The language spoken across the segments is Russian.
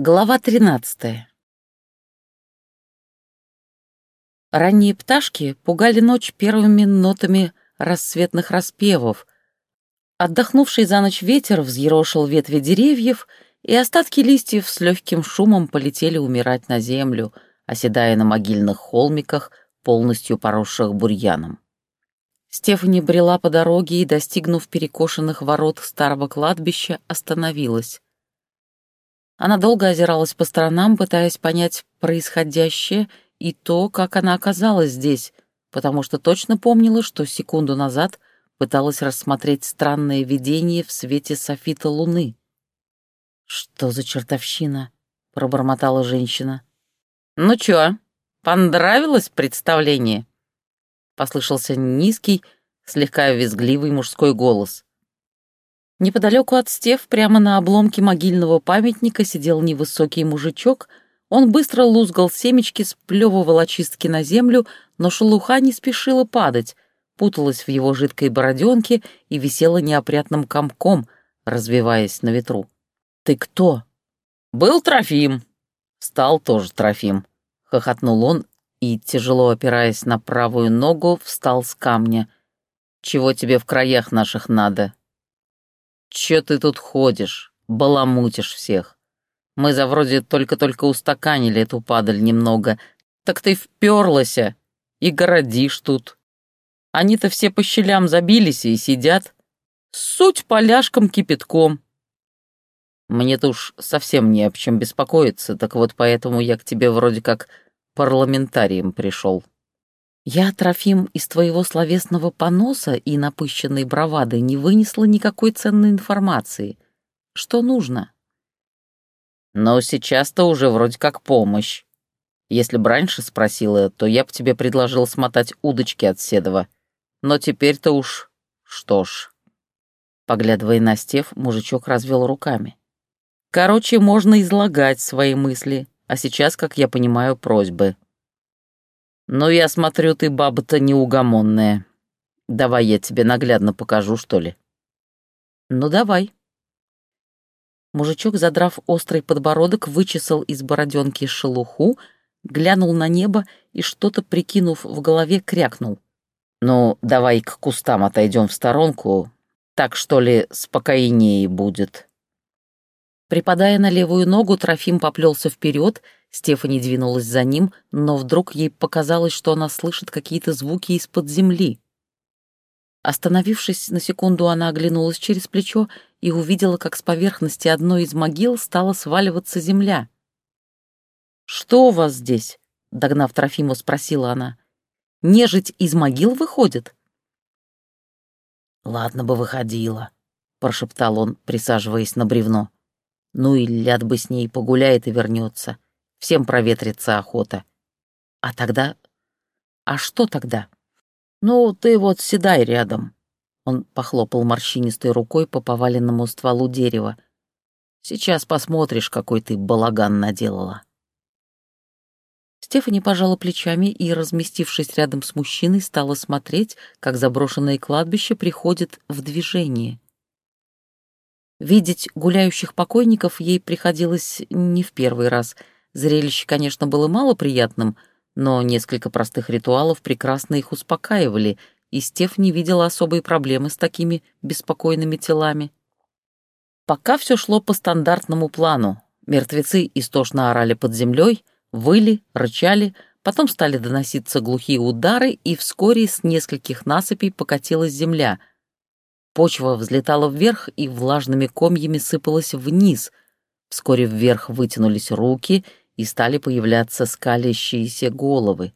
Глава 13 Ранние пташки пугали ночь первыми нотами рассветных распевов. Отдохнувший за ночь ветер взъерошил ветви деревьев, и остатки листьев с легким шумом полетели умирать на землю, оседая на могильных холмиках, полностью поросших бурьяном. Стефани брела по дороге и, достигнув перекошенных ворот старого кладбища, остановилась. Она долго озиралась по сторонам, пытаясь понять происходящее и то, как она оказалась здесь, потому что точно помнила, что секунду назад пыталась рассмотреть странное видение в свете софита луны. «Что за чертовщина?» — пробормотала женщина. «Ну чё, понравилось представление?» Послышался низкий, слегка визгливый мужской голос. Неподалеку от Стев, прямо на обломке могильного памятника, сидел невысокий мужичок. Он быстро лузгал семечки, сплевывал очистки на землю, но шелуха не спешила падать, путалась в его жидкой бороденке и висела неопрятным комком, развиваясь на ветру. «Ты кто?» «Был Трофим!» «Стал тоже Трофим!» — хохотнул он и, тяжело опираясь на правую ногу, встал с камня. «Чего тебе в краях наших надо?» Че ты тут ходишь, баламутишь всех? Мы за вроде только-только устаканили эту падаль немного, так ты вперлася и городишь тут. Они-то все по щелям забились и сидят. Суть поляшком кипятком. Мне-то уж совсем не об чем беспокоиться, так вот поэтому я к тебе вроде как парламентарием пришел. Я, Трофим, из твоего словесного поноса и напыщенной бравады не вынесла никакой ценной информации. Что нужно? Но сейчас-то уже вроде как помощь. Если бы раньше спросила, то я бы тебе предложил смотать удочки от Седова. Но теперь-то уж... Что ж... Поглядывая на Стев, мужичок развел руками. Короче, можно излагать свои мысли, а сейчас, как я понимаю, просьбы. «Ну, я смотрю, ты баба-то неугомонная. Давай я тебе наглядно покажу, что ли». «Ну, давай». Мужичок, задрав острый подбородок, вычесал из бороденки шелуху, глянул на небо и, что-то прикинув в голове, крякнул. «Ну, давай к кустам отойдем в сторонку, так что ли спокойнее будет». Припадая на левую ногу, Трофим поплелся вперед, Стефани двинулась за ним, но вдруг ей показалось, что она слышит какие-то звуки из-под земли. Остановившись на секунду, она оглянулась через плечо и увидела, как с поверхности одной из могил стала сваливаться земля. «Что у вас здесь?» — догнав Трофиму, спросила она. «Нежить из могил выходит?» «Ладно бы выходила», — прошептал он, присаживаясь на бревно. «Ну и ляд бы с ней погуляет и вернется. Всем проветрится охота. А тогда... А что тогда? Ну, ты вот седай рядом. Он похлопал морщинистой рукой по поваленному стволу дерева. Сейчас посмотришь, какой ты балаган наделала. Стефани пожала плечами и, разместившись рядом с мужчиной, стала смотреть, как заброшенное кладбище приходит в движение. Видеть гуляющих покойников ей приходилось не в первый раз — Зрелище, конечно, было малоприятным, но несколько простых ритуалов прекрасно их успокаивали, и Стеф не видела особой проблемы с такими беспокойными телами. Пока все шло по стандартному плану. Мертвецы истошно орали под землей, выли, рычали, потом стали доноситься глухие удары, и вскоре с нескольких насыпей покатилась земля. Почва взлетала вверх и влажными комьями сыпалась вниз. Вскоре вверх вытянулись руки — и стали появляться скалящиеся головы.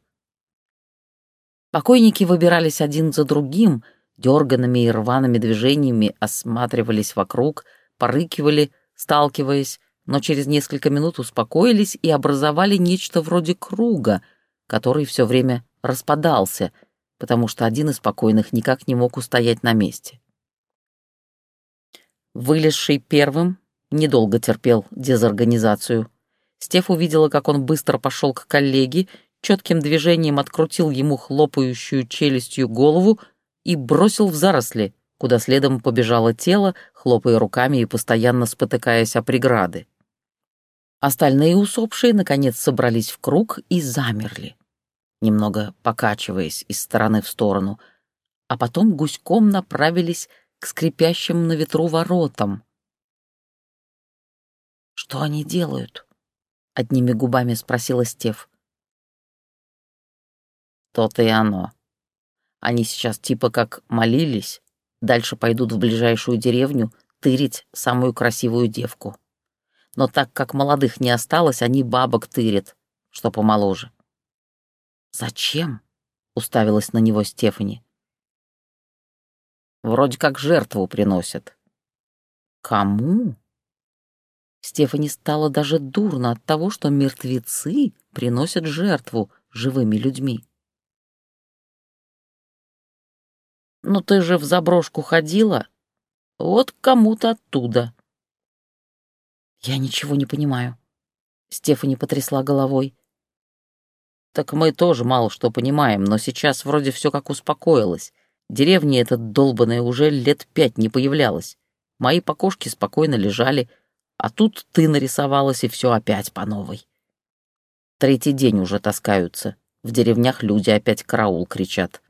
Покойники выбирались один за другим, дерганными и рваными движениями осматривались вокруг, порыкивали, сталкиваясь, но через несколько минут успокоились и образовали нечто вроде круга, который все время распадался, потому что один из покойных никак не мог устоять на месте. Вылезший первым недолго терпел дезорганизацию. Стеф увидела, как он быстро пошел к коллеге, четким движением открутил ему хлопающую челюстью голову и бросил в заросли, куда следом побежало тело, хлопая руками и постоянно спотыкаясь о преграды. Остальные усопшие, наконец, собрались в круг и замерли, немного покачиваясь из стороны в сторону, а потом гуськом направились к скрипящим на ветру воротам. «Что они делают?» — одними губами спросила Стев. «То-то и оно. Они сейчас типа как молились, дальше пойдут в ближайшую деревню тырить самую красивую девку. Но так как молодых не осталось, они бабок тырят, что помоложе». «Зачем?» — уставилась на него Стефани. Вроде как жертву приносят. Кому? Стефани стало даже дурно от того, что мертвецы приносят жертву живыми людьми. «Ну ты же в заброшку ходила? Вот кому-то оттуда». «Я ничего не понимаю», — Стефани потрясла головой. «Так мы тоже мало что понимаем, но сейчас вроде все как успокоилось. Деревня эта долбаная уже лет пять не появлялась. Мои покошки спокойно лежали, а тут ты нарисовалась, и все опять по новой. Третий день уже таскаются. В деревнях люди опять караул кричат.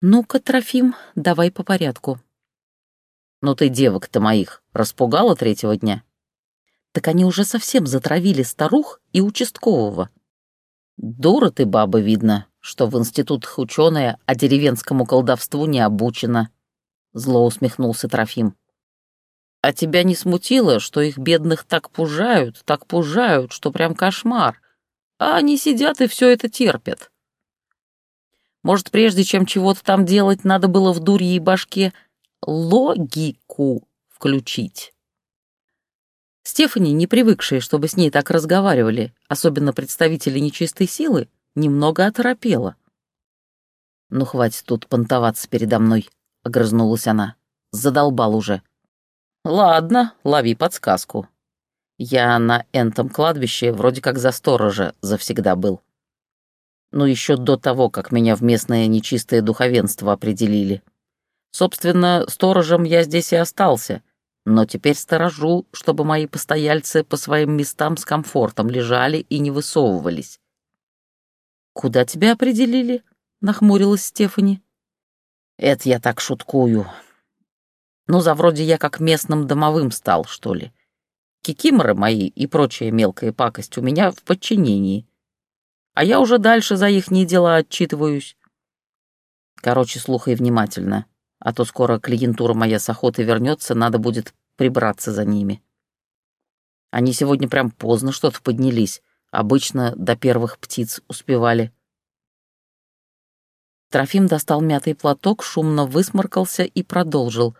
«Ну-ка, Трофим, давай по порядку». «Ну ты девок-то моих распугала третьего дня?» «Так они уже совсем затравили старух и участкового». «Дура ты, баба, видно, что в институтах ученая, а деревенскому колдовству не обучена», — зло усмехнулся Трофим. «А тебя не смутило, что их бедных так пужают, так пужают, что прям кошмар, а они сидят и все это терпят?» Может, прежде чем чего-то там делать, надо было в дурьей башке логику включить. Стефани, не привыкшая, чтобы с ней так разговаривали, особенно представители нечистой силы, немного оторопела. «Ну, хватит тут понтоваться передо мной», — огрызнулась она. «Задолбал уже». «Ладно, лови подсказку. Я на энтом кладбище вроде как за сторожа завсегда был. Ну, еще до того, как меня в местное нечистое духовенство определили. Собственно, сторожем я здесь и остался, но теперь сторожу, чтобы мои постояльцы по своим местам с комфортом лежали и не высовывались. «Куда тебя определили?» — нахмурилась Стефани. «Это я так шуткую. Ну, за вроде я как местным домовым стал, что ли. Кикиморы мои и прочая мелкая пакость у меня в подчинении. А я уже дальше за их дела отчитываюсь. Короче, слухай внимательно, а то скоро клиентура моя с охоты вернется, надо будет прибраться за ними. Они сегодня прям поздно что-то поднялись, Обычно до первых птиц успевали. Трофим достал мятый платок, шумно высморкался и продолжил.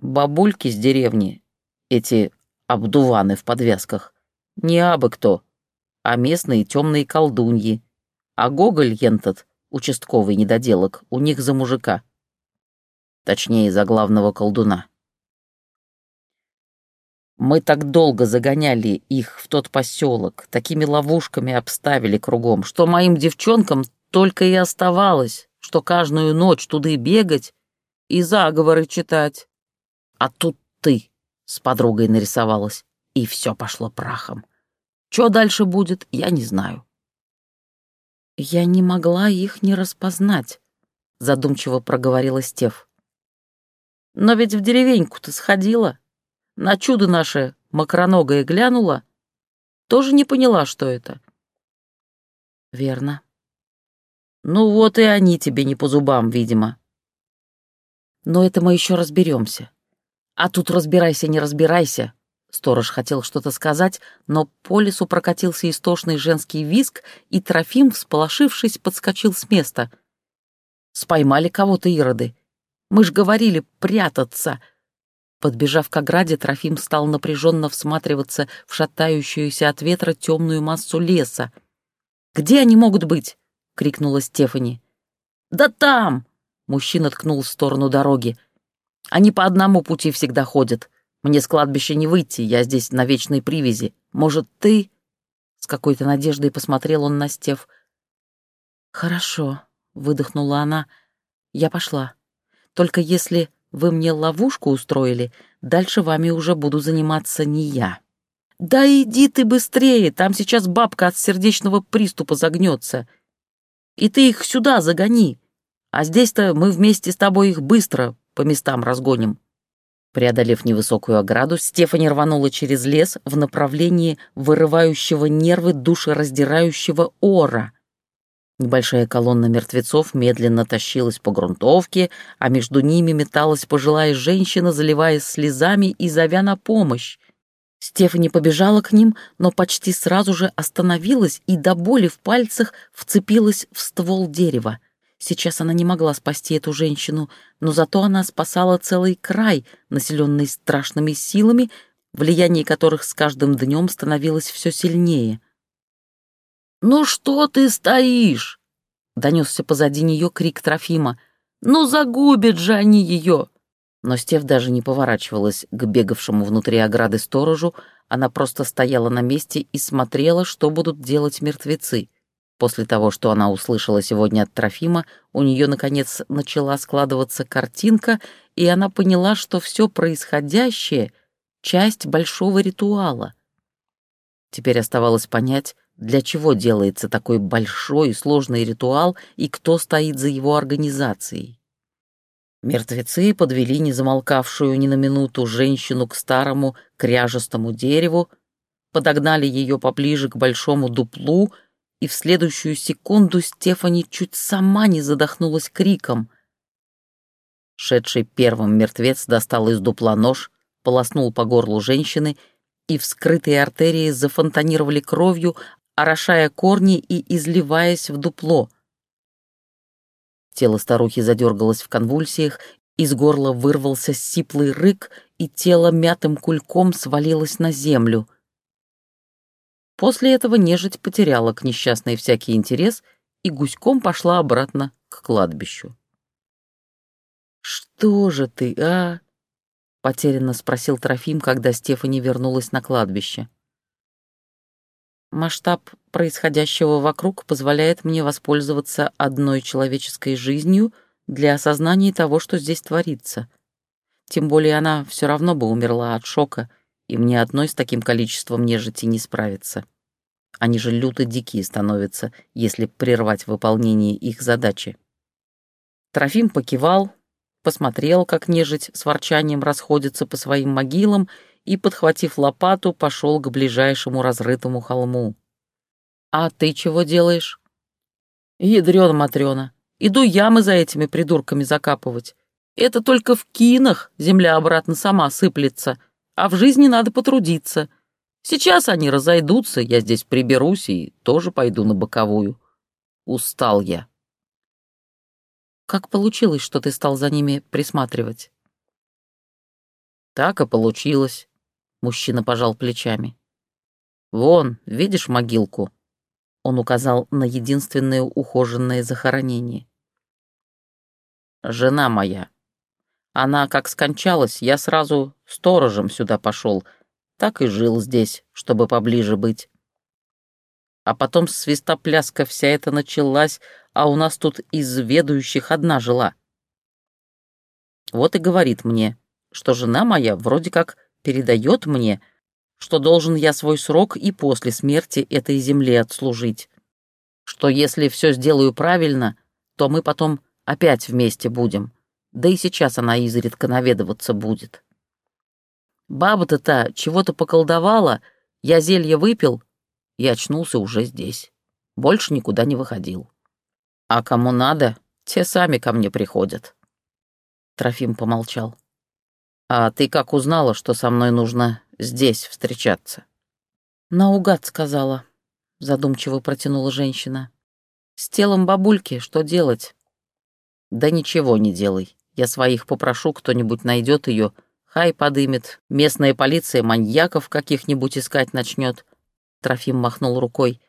«Бабульки с деревни, эти обдуваны в подвязках, не абы кто, а местные темные колдуньи. А Гоголь ентот, участковый недоделок, у них за мужика. Точнее, за главного колдуна. Мы так долго загоняли их в тот поселок, такими ловушками обставили кругом, что моим девчонкам только и оставалось, что каждую ночь туда и бегать и заговоры читать. А тут ты с подругой нарисовалась, и все пошло прахом. Что дальше будет, я не знаю. Я не могла их не распознать, задумчиво проговорила Стев. Но ведь в деревеньку ты сходила, на чудо наше макроногое глянула, тоже не поняла, что это. Верно. Ну вот и они тебе не по зубам, видимо. Но это мы еще разберемся. А тут разбирайся, не разбирайся. Сторож хотел что-то сказать, но по лесу прокатился истошный женский визг, и Трофим, всполошившись, подскочил с места. Споймали кого-то ироды. Мы ж говорили прятаться — Подбежав к ограде, Трофим стал напряженно всматриваться в шатающуюся от ветра темную массу леса. «Где они могут быть?» — крикнула Стефани. «Да там!» — мужчина ткнул в сторону дороги. «Они по одному пути всегда ходят. Мне с кладбища не выйти, я здесь на вечной привязи. Может, ты...» С какой-то надеждой посмотрел он на Стеф. «Хорошо», — выдохнула она. «Я пошла. Только если вы мне ловушку устроили, дальше вами уже буду заниматься не я». «Да иди ты быстрее, там сейчас бабка от сердечного приступа загнется. И ты их сюда загони, а здесь-то мы вместе с тобой их быстро по местам разгоним». Преодолев невысокую ограду, Стефани рванула через лес в направлении вырывающего нервы душераздирающего ора. Небольшая колонна мертвецов медленно тащилась по грунтовке, а между ними металась пожилая женщина, заливаясь слезами и зовя на помощь. Стефани побежала к ним, но почти сразу же остановилась и до боли в пальцах вцепилась в ствол дерева. Сейчас она не могла спасти эту женщину, но зато она спасала целый край, населенный страшными силами, влияние которых с каждым днем становилось все сильнее. «Ну что ты стоишь?» — донесся позади нее крик Трофима. «Ну загубят же они ее!» Но Стев даже не поворачивалась к бегавшему внутри ограды сторожу, она просто стояла на месте и смотрела, что будут делать мертвецы. После того, что она услышала сегодня от Трофима, у нее, наконец, начала складываться картинка, и она поняла, что все происходящее — часть большого ритуала. Теперь оставалось понять, для чего делается такой большой и сложный ритуал и кто стоит за его организацией. Мертвецы подвели незамолкавшую ни на минуту женщину к старому кряжестому дереву, подогнали ее поближе к большому дуплу — и в следующую секунду Стефани чуть сама не задохнулась криком. Шедший первым мертвец достал из дупла нож, полоснул по горлу женщины, и вскрытые артерии зафонтанировали кровью, орошая корни и изливаясь в дупло. Тело старухи задергалось в конвульсиях, из горла вырвался сиплый рык, и тело мятым кульком свалилось на землю — После этого нежить потеряла к несчастной всякий интерес и гуськом пошла обратно к кладбищу. «Что же ты, а?» — потерянно спросил Трофим, когда Стефани вернулась на кладбище. «Масштаб происходящего вокруг позволяет мне воспользоваться одной человеческой жизнью для осознания того, что здесь творится. Тем более она все равно бы умерла от шока, и мне одной с таким количеством нежити не справиться. Они же люто дикие становятся, если прервать выполнение их задачи. Трофим покивал, посмотрел, как нежить с ворчанием расходится по своим могилам и, подхватив лопату, пошел к ближайшему разрытому холму. «А ты чего делаешь?» «Ядрёна Матрёна, иду ямы за этими придурками закапывать. Это только в кинах земля обратно сама сыплется, а в жизни надо потрудиться. Сейчас они разойдутся, я здесь приберусь и тоже пойду на боковую. Устал я. Как получилось, что ты стал за ними присматривать? Так и получилось. Мужчина пожал плечами. Вон, видишь могилку? Он указал на единственное ухоженное захоронение. Жена моя. Она как скончалась, я сразу сторожем сюда пошел, так и жил здесь, чтобы поближе быть. А потом свистопляска вся эта началась, а у нас тут из ведущих одна жила. Вот и говорит мне, что жена моя вроде как передает мне, что должен я свой срок и после смерти этой земли отслужить. Что если все сделаю правильно, то мы потом опять вместе будем. Да и сейчас она изредка наведываться будет. Баба-то та чего-то поколдовала, я зелье выпил и очнулся уже здесь. Больше никуда не выходил. А кому надо, те сами ко мне приходят. Трофим помолчал. А ты как узнала, что со мной нужно здесь встречаться? Наугад сказала, задумчиво протянула женщина. С телом бабульки что делать? Да ничего не делай. Я своих попрошу, кто-нибудь найдет ее Хай подымет, местная полиция маньяков каких-нибудь искать начнет. Трофим махнул рукой.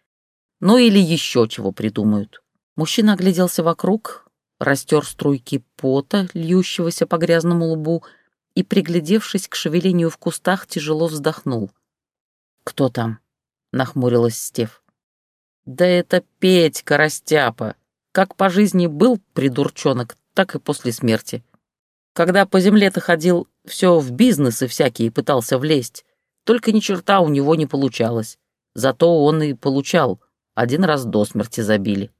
Ну или еще чего придумают. Мужчина огляделся вокруг, растер струйки пота, льющегося по грязному лбу, и, приглядевшись к шевелению в кустах, тяжело вздохнул. «Кто там?» — нахмурилась Стев. «Да это Петька Растяпа. Как по жизни был придурчонок, так и после смерти. Когда по земле-то ходил, все в бизнесы всякие пытался влезть. Только ни черта у него не получалось. Зато он и получал. Один раз до смерти забили.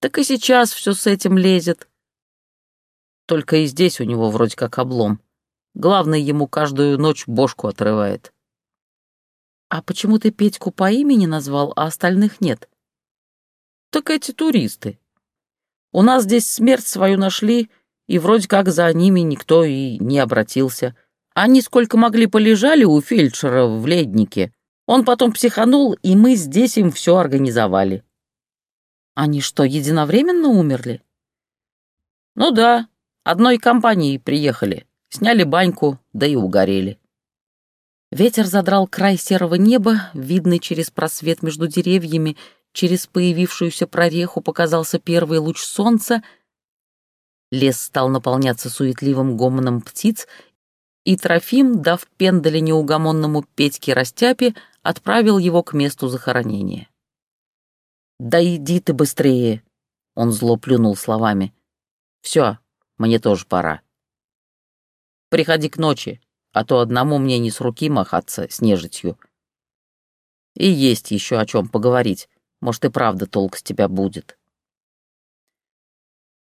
Так и сейчас все с этим лезет. Только и здесь у него вроде как облом. Главное, ему каждую ночь бошку отрывает. А почему ты Петьку по имени назвал, а остальных нет? Так эти туристы. У нас здесь смерть свою нашли, и вроде как за ними никто и не обратился. Они сколько могли полежали у фельдшера в леднике. Он потом психанул, и мы здесь им все организовали. Они что, единовременно умерли? Ну да, одной компанией приехали. Сняли баньку, да и угорели. Ветер задрал край серого неба, видный через просвет между деревьями, через появившуюся прореху показался первый луч солнца. Лес стал наполняться суетливым гомоном птиц, и Трофим, дав пендале неугомонному Петьке Растяпе, отправил его к месту захоронения. «Да иди ты быстрее!» — он зло плюнул словами. «Все, мне тоже пора». Приходи к ночи, а то одному мне не с руки махаться с нежитью. И есть еще о чем поговорить. Может, и правда толк с тебя будет.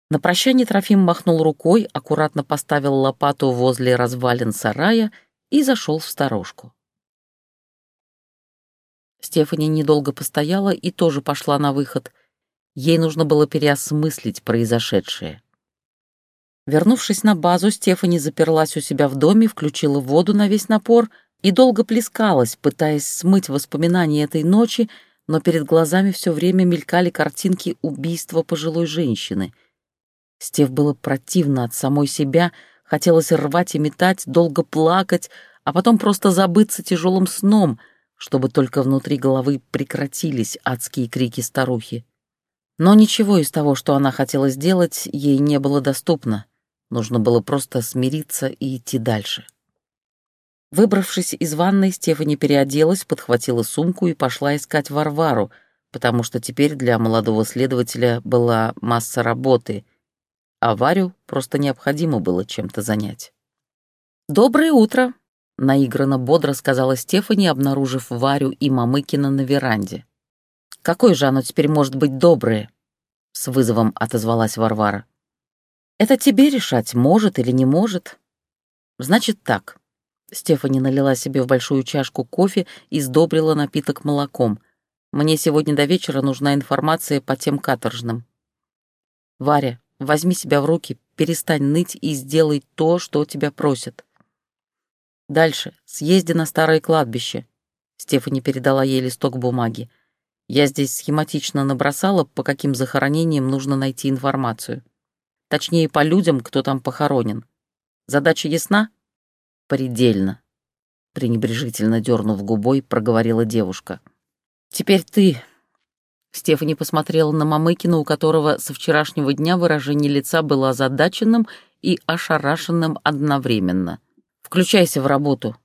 На прощание Трофим махнул рукой, аккуратно поставил лопату возле развалин сарая и зашел в сторожку. Стефани недолго постояла и тоже пошла на выход. Ей нужно было переосмыслить произошедшее. Вернувшись на базу, Стефани заперлась у себя в доме, включила воду на весь напор и долго плескалась, пытаясь смыть воспоминания этой ночи, но перед глазами все время мелькали картинки убийства пожилой женщины. Стеф было противно от самой себя, хотелось рвать и метать, долго плакать, а потом просто забыться тяжелым сном, чтобы только внутри головы прекратились адские крики старухи. Но ничего из того, что она хотела сделать, ей не было доступно. Нужно было просто смириться и идти дальше. Выбравшись из ванной, Стефани переоделась, подхватила сумку и пошла искать Варвару, потому что теперь для молодого следователя была масса работы, а Варю просто необходимо было чем-то занять. «Доброе утро!» — наигранно бодро сказала Стефани, обнаружив Варю и Мамыкина на веранде. «Какое же оно теперь может быть доброе?» — с вызовом отозвалась Варвара. Это тебе решать, может или не может. Значит так. Стефани налила себе в большую чашку кофе и сдобрила напиток молоком. Мне сегодня до вечера нужна информация по тем каторжным. Варя, возьми себя в руки, перестань ныть и сделай то, что тебя просят. Дальше. Съезди на старое кладбище. Стефани передала ей листок бумаги. Я здесь схематично набросала, по каким захоронениям нужно найти информацию. Точнее, по людям, кто там похоронен. Задача ясна? Предельно. Пренебрежительно дернув губой, проговорила девушка. Теперь ты. Стефани посмотрела на Мамыкина, у которого со вчерашнего дня выражение лица было озадаченным и ошарашенным одновременно. Включайся в работу.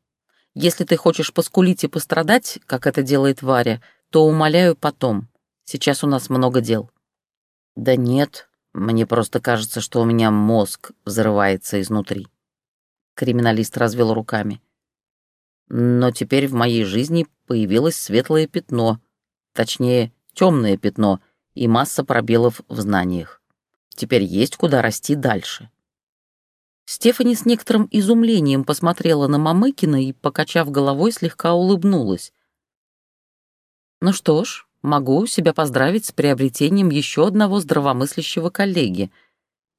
Если ты хочешь поскулить и пострадать, как это делает Варя, то умоляю потом. Сейчас у нас много дел. Да нет, мне просто кажется, что у меня мозг взрывается изнутри. Криминалист развел руками. Но теперь в моей жизни появилось светлое пятно, точнее, темное пятно и масса пробелов в знаниях. Теперь есть куда расти дальше. Стефани с некоторым изумлением посмотрела на Мамыкина и, покачав головой, слегка улыбнулась. «Ну что ж, Могу себя поздравить с приобретением еще одного здравомыслящего коллеги.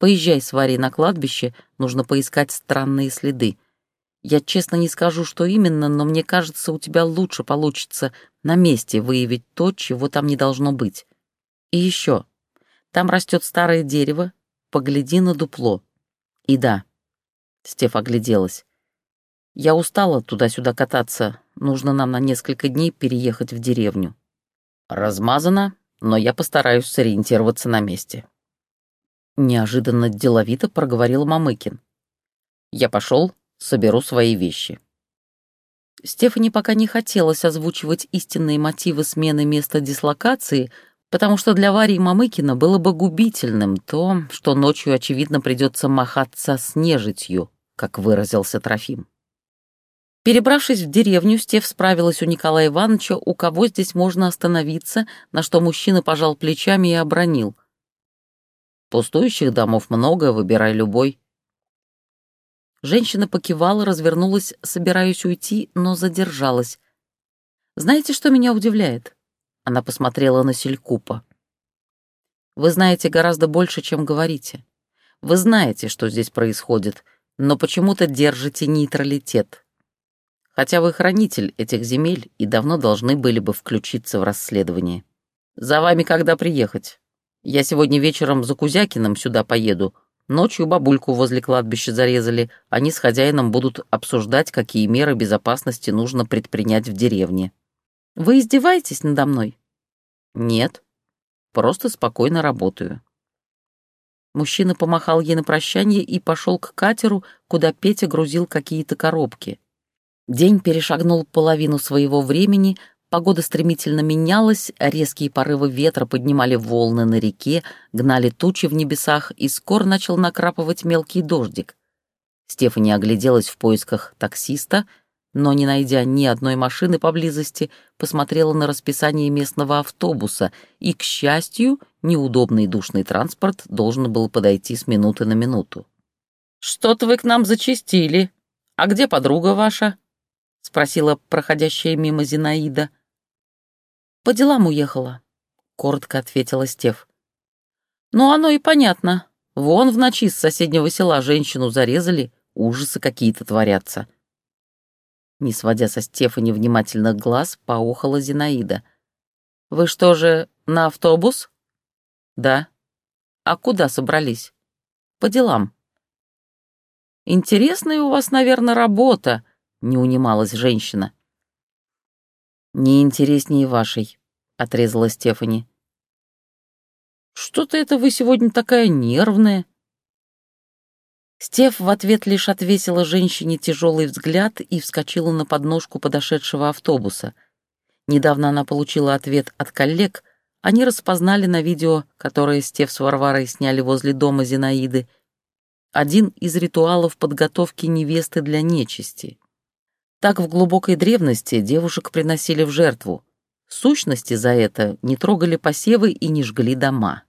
Поезжай с Варей на кладбище, нужно поискать странные следы. Я честно не скажу, что именно, но мне кажется, у тебя лучше получится на месте выявить то, чего там не должно быть. И еще. Там растет старое дерево, погляди на дупло. И да, Стеф огляделась. Я устала туда-сюда кататься, нужно нам на несколько дней переехать в деревню. Размазано, но я постараюсь сориентироваться на месте. Неожиданно деловито проговорил Мамыкин. Я пошел, соберу свои вещи. Стефани пока не хотелось озвучивать истинные мотивы смены места дислокации, потому что для Варии Мамыкина было бы губительным то, что ночью, очевидно, придется махаться с нежитью, как выразился Трофим. Перебравшись в деревню, Стев справилась у Николая Ивановича, у кого здесь можно остановиться, на что мужчина пожал плечами и обронил. «Пустующих домов много, выбирай любой». Женщина покивала, развернулась, собираясь уйти, но задержалась. «Знаете, что меня удивляет?» Она посмотрела на Селькупа. «Вы знаете гораздо больше, чем говорите. Вы знаете, что здесь происходит, но почему-то держите нейтралитет. Хотя вы хранитель этих земель и давно должны были бы включиться в расследование. За вами когда приехать? Я сегодня вечером за Кузякиным сюда поеду. Ночью бабульку возле кладбища зарезали. Они с хозяином будут обсуждать, какие меры безопасности нужно предпринять в деревне. Вы издеваетесь надо мной? Нет. Просто спокойно работаю. Мужчина помахал ей на прощание и пошел к катеру, куда Петя грузил какие-то коробки. День перешагнул половину своего времени, погода стремительно менялась, резкие порывы ветра поднимали волны на реке, гнали тучи в небесах, и скоро начал накрапывать мелкий дождик. Стефани огляделась в поисках таксиста — но, не найдя ни одной машины поблизости, посмотрела на расписание местного автобуса, и, к счастью, неудобный душный транспорт должен был подойти с минуты на минуту. «Что-то вы к нам зачистили. А где подруга ваша?» — спросила проходящая мимо Зинаида. «По делам уехала», — коротко ответила Стев. «Ну, оно и понятно. Вон в ночи с соседнего села женщину зарезали, ужасы какие-то творятся». Не сводя со Стефани внимательных глаз, поухала Зинаида. «Вы что же, на автобус?» «Да». «А куда собрались?» «По делам». «Интересная у вас, наверное, работа», — не унималась женщина. «Не интереснее вашей», — отрезала Стефани. «Что-то это вы сегодня такая нервная», Стеф в ответ лишь отвесила женщине тяжелый взгляд и вскочила на подножку подошедшего автобуса. Недавно она получила ответ от коллег, они распознали на видео, которое Стеф с Варварой сняли возле дома Зинаиды, один из ритуалов подготовки невесты для нечисти. Так в глубокой древности девушек приносили в жертву. Сущности за это не трогали посевы и не жгли дома.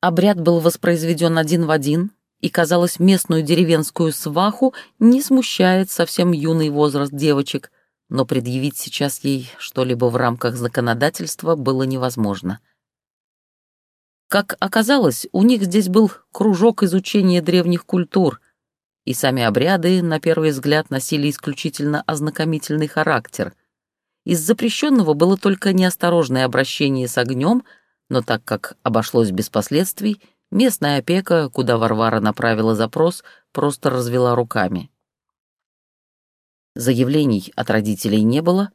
Обряд был воспроизведен один в один, и, казалось, местную деревенскую сваху не смущает совсем юный возраст девочек, но предъявить сейчас ей что-либо в рамках законодательства было невозможно. Как оказалось, у них здесь был кружок изучения древних культур, и сами обряды, на первый взгляд, носили исключительно ознакомительный характер. Из запрещенного было только неосторожное обращение с огнем, но так как обошлось без последствий — Местная опека, куда Варвара направила запрос, просто развела руками. Заявлений от родителей не было,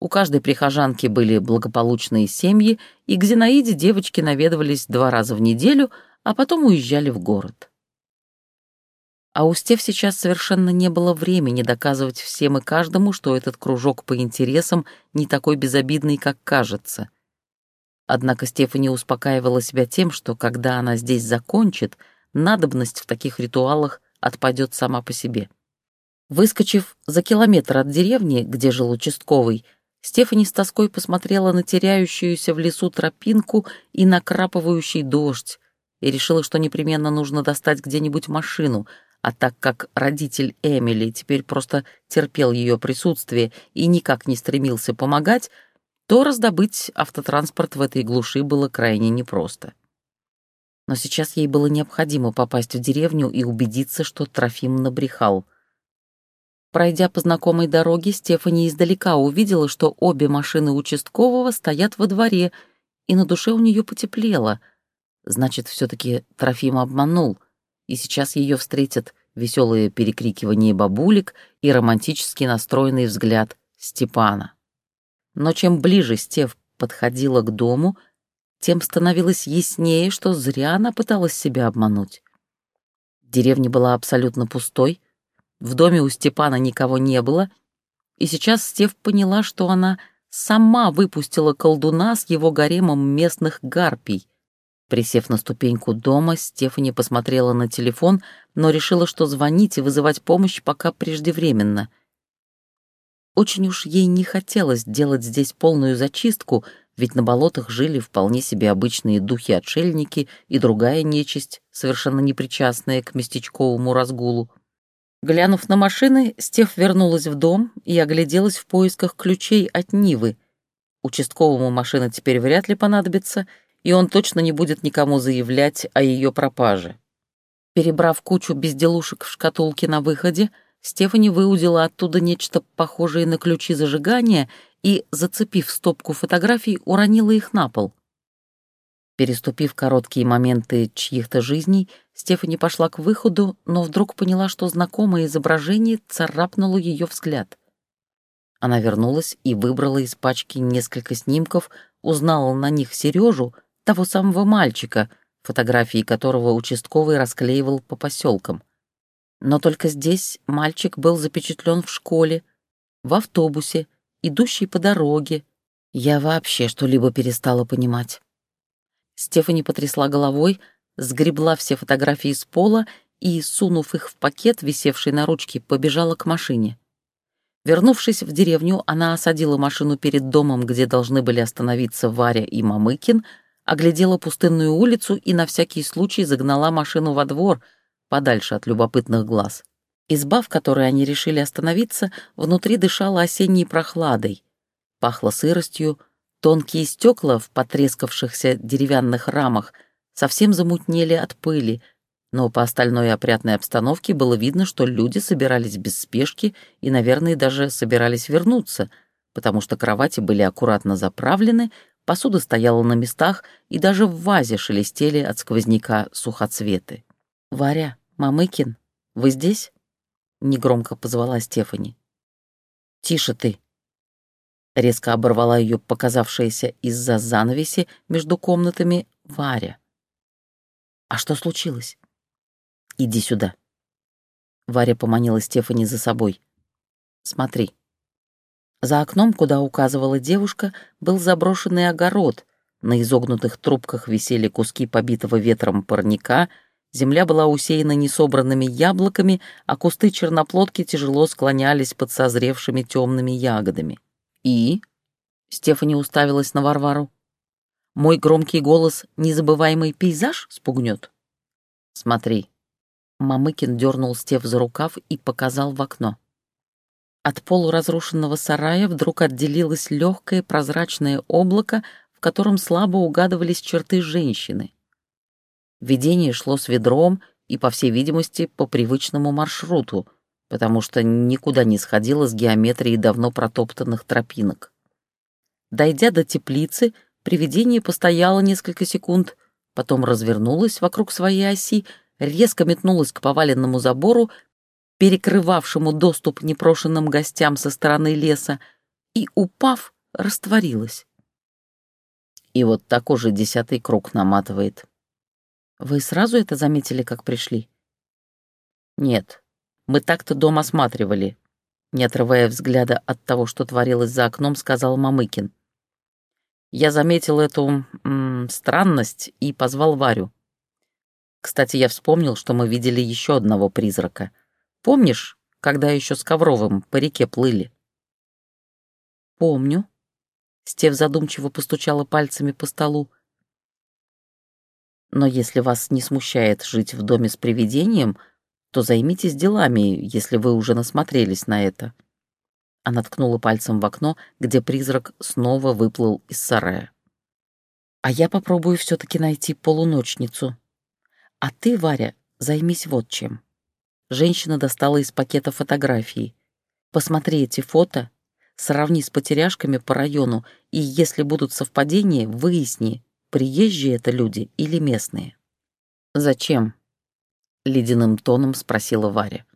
у каждой прихожанки были благополучные семьи, и к Зинаиде девочки наведывались два раза в неделю, а потом уезжали в город. А у Стев сейчас совершенно не было времени доказывать всем и каждому, что этот кружок по интересам не такой безобидный, как кажется — Однако Стефани успокаивала себя тем, что когда она здесь закончит, надобность в таких ритуалах отпадет сама по себе. Выскочив за километр от деревни, где жил участковый, Стефани с тоской посмотрела на теряющуюся в лесу тропинку и накрапывающий дождь и решила, что непременно нужно достать где-нибудь машину, а так как родитель Эмили теперь просто терпел ее присутствие и никак не стремился помогать, то раздобыть автотранспорт в этой глуши было крайне непросто. Но сейчас ей было необходимо попасть в деревню и убедиться, что Трофим набрехал. Пройдя по знакомой дороге, Стефани издалека увидела, что обе машины участкового стоят во дворе, и на душе у нее потеплело. Значит, все таки Трофим обманул, и сейчас ее встретят веселые перекрикивания бабулек и романтически настроенный взгляд Степана. Но чем ближе Стев подходила к дому, тем становилось яснее, что зря она пыталась себя обмануть. Деревня была абсолютно пустой, в доме у Степана никого не было, и сейчас Стев поняла, что она сама выпустила колдуна с его гаремом местных гарпий. Присев на ступеньку дома, Стефани посмотрела на телефон, но решила, что звонить и вызывать помощь пока преждевременно. Очень уж ей не хотелось делать здесь полную зачистку, ведь на болотах жили вполне себе обычные духи-отшельники и другая нечисть, совершенно непричастная к местечковому разгулу. Глянув на машины, Стеф вернулась в дом и огляделась в поисках ключей от Нивы. Участковому машина теперь вряд ли понадобится, и он точно не будет никому заявлять о ее пропаже. Перебрав кучу безделушек в шкатулке на выходе, Стефани выудила оттуда нечто похожее на ключи зажигания и, зацепив стопку фотографий, уронила их на пол. Переступив короткие моменты чьих-то жизней, Стефани пошла к выходу, но вдруг поняла, что знакомое изображение царапнуло ее взгляд. Она вернулась и выбрала из пачки несколько снимков, узнала на них Сережу, того самого мальчика, фотографии которого участковый расклеивал по поселкам. Но только здесь мальчик был запечатлен в школе, в автобусе, идущий по дороге. Я вообще что-либо перестала понимать. Стефани потрясла головой, сгребла все фотографии с пола и, сунув их в пакет, висевший на ручке, побежала к машине. Вернувшись в деревню, она осадила машину перед домом, где должны были остановиться Варя и Мамыкин, оглядела пустынную улицу и на всякий случай загнала машину во двор, подальше от любопытных глаз. Изба, в которой они решили остановиться, внутри дышала осенней прохладой. Пахло сыростью, Тонкие стекла в потрескавшихся деревянных рамах совсем замутнели от пыли, но по остальной опрятной обстановке было видно, что люди собирались без спешки и, наверное, даже собирались вернуться, потому что кровати были аккуратно заправлены, посуда стояла на местах, и даже в вазе шелестели от сквозняка сухоцветы. «Варя, Мамыкин, вы здесь?» — негромко позвала Стефани. «Тише ты», Резко оборвала ее показавшаяся из-за занавеси между комнатами Варя. «А что случилось?» «Иди сюда». Варя поманила Стефани за собой. «Смотри». За окном, куда указывала девушка, был заброшенный огород. На изогнутых трубках висели куски побитого ветром парника, земля была усеяна несобранными яблоками, а кусты черноплодки тяжело склонялись под созревшими темными ягодами. «И?» — Стефани уставилась на Варвару. «Мой громкий голос незабываемый пейзаж спугнет?» «Смотри». Мамыкин дернул Стеф за рукав и показал в окно. От полуразрушенного сарая вдруг отделилось легкое прозрачное облако, в котором слабо угадывались черты женщины. Видение шло с ведром и, по всей видимости, по привычному маршруту — потому что никуда не сходила с геометрией давно протоптанных тропинок. Дойдя до теплицы, привидение постояло несколько секунд, потом развернулось вокруг своей оси, резко метнулось к поваленному забору, перекрывавшему доступ непрошенным гостям со стороны леса, и, упав, растворилась. И вот так уже десятый круг наматывает. Вы сразу это заметили, как пришли? Нет, мы так-то дом осматривали», — не отрывая взгляда от того, что творилось за окном, сказал Мамыкин. Я заметил эту м, странность и позвал Варю. Кстати, я вспомнил, что мы видели еще одного призрака. Помнишь, когда еще с Ковровым по реке плыли? Помню. Стев задумчиво постучала пальцами по столу. Но если вас не смущает жить в доме с привидением, то займитесь делами, если вы уже насмотрелись на это». Она ткнула пальцем в окно, где призрак снова выплыл из сарая. «А я попробую все таки найти полуночницу. А ты, Варя, займись вот чем». Женщина достала из пакета фотографии. «Посмотри эти фото, сравни с потеряшками по району, и если будут совпадения, выясни, приезжие это люди или местные». «Зачем?» — ледяным тоном спросила Варя.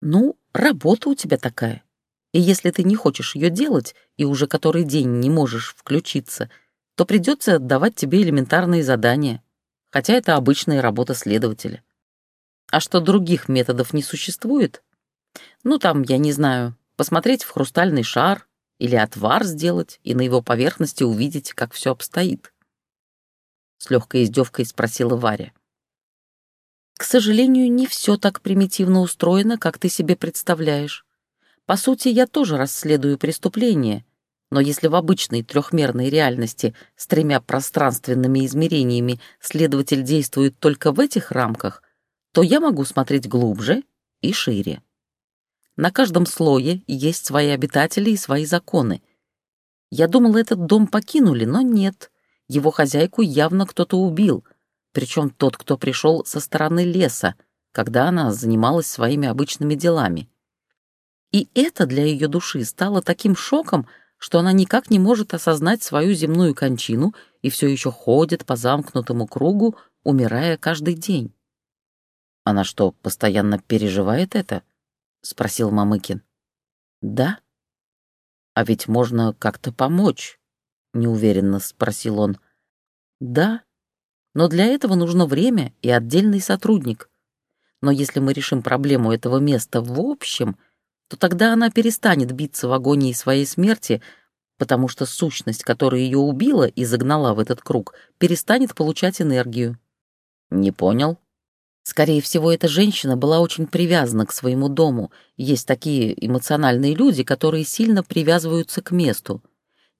«Ну, работа у тебя такая. И если ты не хочешь ее делать и уже который день не можешь включиться, то придется отдавать тебе элементарные задания, хотя это обычная работа следователя. А что других методов не существует? Ну, там, я не знаю, посмотреть в хрустальный шар Или отвар сделать и на его поверхности увидеть, как все обстоит?» С легкой издевкой спросила Варя. «К сожалению, не все так примитивно устроено, как ты себе представляешь. По сути, я тоже расследую преступление, но если в обычной трехмерной реальности с тремя пространственными измерениями следователь действует только в этих рамках, то я могу смотреть глубже и шире. На каждом слое есть свои обитатели и свои законы. Я думала, этот дом покинули, но нет. Его хозяйку явно кто-то убил, причем тот, кто пришел со стороны леса, когда она занималась своими обычными делами. И это для ее души стало таким шоком, что она никак не может осознать свою земную кончину и все еще ходит по замкнутому кругу, умирая каждый день. Она что, постоянно переживает это? — спросил Мамыкин. «Да? А ведь можно как-то помочь», — неуверенно спросил он. «Да, но для этого нужно время и отдельный сотрудник. Но если мы решим проблему этого места в общем, то тогда она перестанет биться в агонии своей смерти, потому что сущность, которая ее убила и загнала в этот круг, перестанет получать энергию». «Не понял», Скорее всего, эта женщина была очень привязана к своему дому. Есть такие эмоциональные люди, которые сильно привязываются к месту.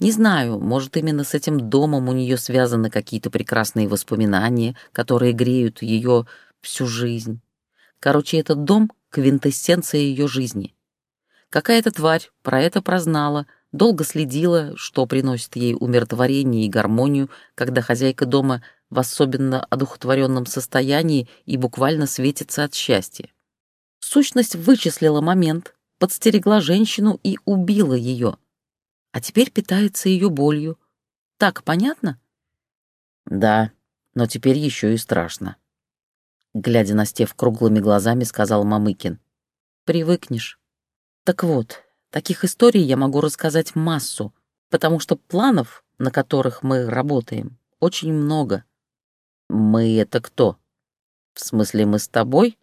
Не знаю, может, именно с этим домом у нее связаны какие-то прекрасные воспоминания, которые греют ее всю жизнь. Короче, этот дом — квинтэссенция ее жизни. Какая-то тварь про это прознала, долго следила, что приносит ей умиротворение и гармонию, когда хозяйка дома — в особенно одухотворенном состоянии и буквально светится от счастья. Сущность вычислила момент, подстерегла женщину и убила ее. А теперь питается ее болью. Так понятно? Да, но теперь еще и страшно. Глядя на Стев круглыми глазами, сказал Мамыкин. Привыкнешь. Так вот, таких историй я могу рассказать массу, потому что планов, на которых мы работаем, очень много. «Мы — это кто? В смысле, мы с тобой?»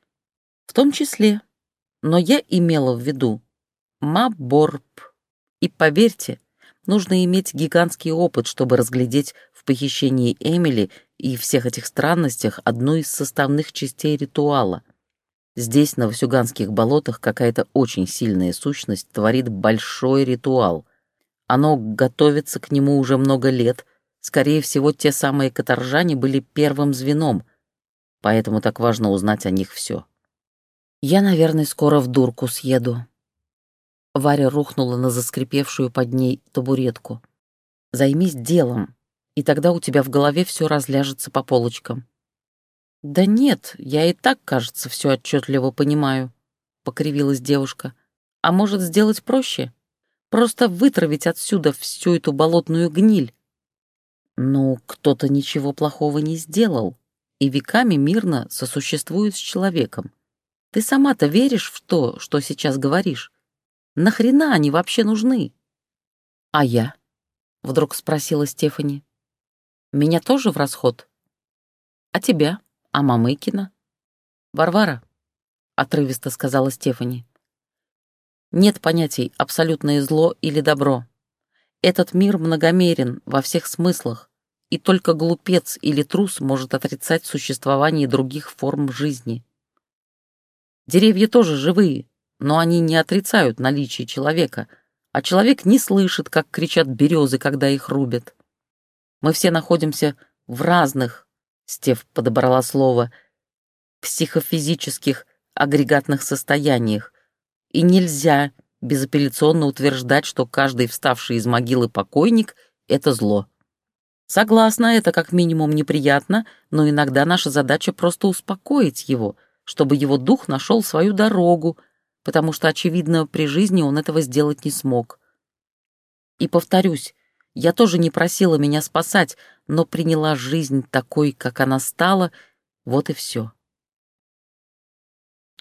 «В том числе. Но я имела в виду Маборб. И поверьте, нужно иметь гигантский опыт, чтобы разглядеть в похищении Эмили и всех этих странностях одну из составных частей ритуала. Здесь, на Васюганских болотах, какая-то очень сильная сущность творит большой ритуал. Оно готовится к нему уже много лет — Скорее всего, те самые каторжане были первым звеном, поэтому так важно узнать о них все. Я, наверное, скоро в дурку съеду. Варя рухнула на заскрипевшую под ней табуретку. Займись делом, и тогда у тебя в голове все разляжется по полочкам. Да нет, я и так, кажется, все отчетливо понимаю, покривилась девушка. А может, сделать проще? Просто вытравить отсюда всю эту болотную гниль, ну, кто-то ничего плохого не сделал и веками мирно сосуществует с человеком. Ты сама-то веришь в то, что сейчас говоришь? Нахрена они вообще нужны? А я? Вдруг спросила Стефани. Меня тоже в расход? А тебя? А Мамыкина? Варвара? Отрывисто сказала Стефани. Нет понятий абсолютное зло или добро. Этот мир многомерен во всех смыслах, и только глупец или трус может отрицать существование других форм жизни. Деревья тоже живые, но они не отрицают наличие человека, а человек не слышит, как кричат березы, когда их рубят. Мы все находимся в разных, Стев подобрала слово, психофизических агрегатных состояниях, и нельзя безапелляционно утверждать, что каждый вставший из могилы покойник — это зло. Согласна, это как минимум неприятно, но иногда наша задача просто успокоить его, чтобы его дух нашел свою дорогу, потому что, очевидно, при жизни он этого сделать не смог. И повторюсь, я тоже не просила меня спасать, но приняла жизнь такой, как она стала, вот и все.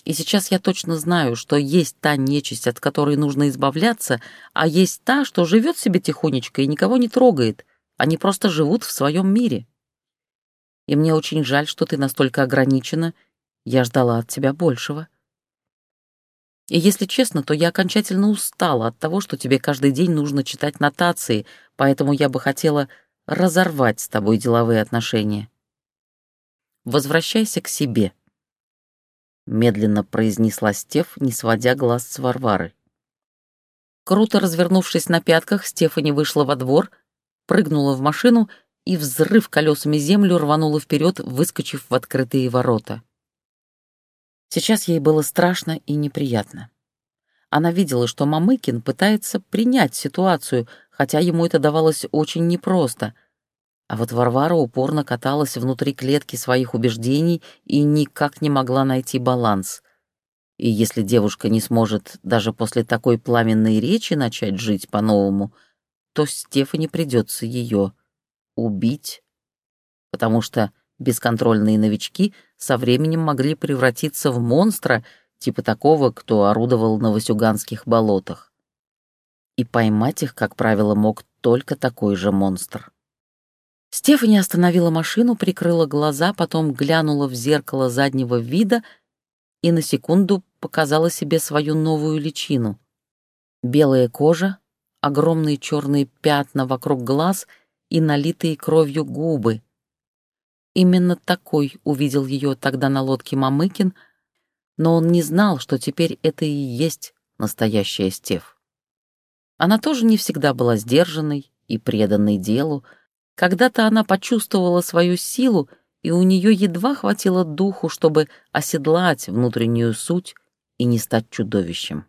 И сейчас я точно знаю, что есть та нечисть, от которой нужно избавляться, а есть та, что живет себе тихонечко и никого не трогает. Они просто живут в своем мире. И мне очень жаль, что ты настолько ограничена. Я ждала от тебя большего. И если честно, то я окончательно устала от того, что тебе каждый день нужно читать нотации, поэтому я бы хотела разорвать с тобой деловые отношения. Возвращайся к себе», — медленно произнесла Стеф, не сводя глаз с Варвары. Круто развернувшись на пятках, Стефани вышла во двор, прыгнула в машину и, взрыв колесами землю, рванула вперед, выскочив в открытые ворота. Сейчас ей было страшно и неприятно. Она видела, что Мамыкин пытается принять ситуацию, хотя ему это давалось очень непросто. А вот Варвара упорно каталась внутри клетки своих убеждений и никак не могла найти баланс. И если девушка не сможет даже после такой пламенной речи начать жить по-новому, то Стефани придется ее убить, потому что бесконтрольные новички со временем могли превратиться в монстра, типа такого, кто орудовал на Васюганских болотах. И поймать их, как правило, мог только такой же монстр. Стефани остановила машину, прикрыла глаза, потом глянула в зеркало заднего вида и на секунду показала себе свою новую личину. Белая кожа, огромные черные пятна вокруг глаз и налитые кровью губы. Именно такой увидел ее тогда на лодке Мамыкин, но он не знал, что теперь это и есть настоящая Стев. Она тоже не всегда была сдержанной и преданной делу. Когда-то она почувствовала свою силу, и у нее едва хватило духу, чтобы оседлать внутреннюю суть и не стать чудовищем.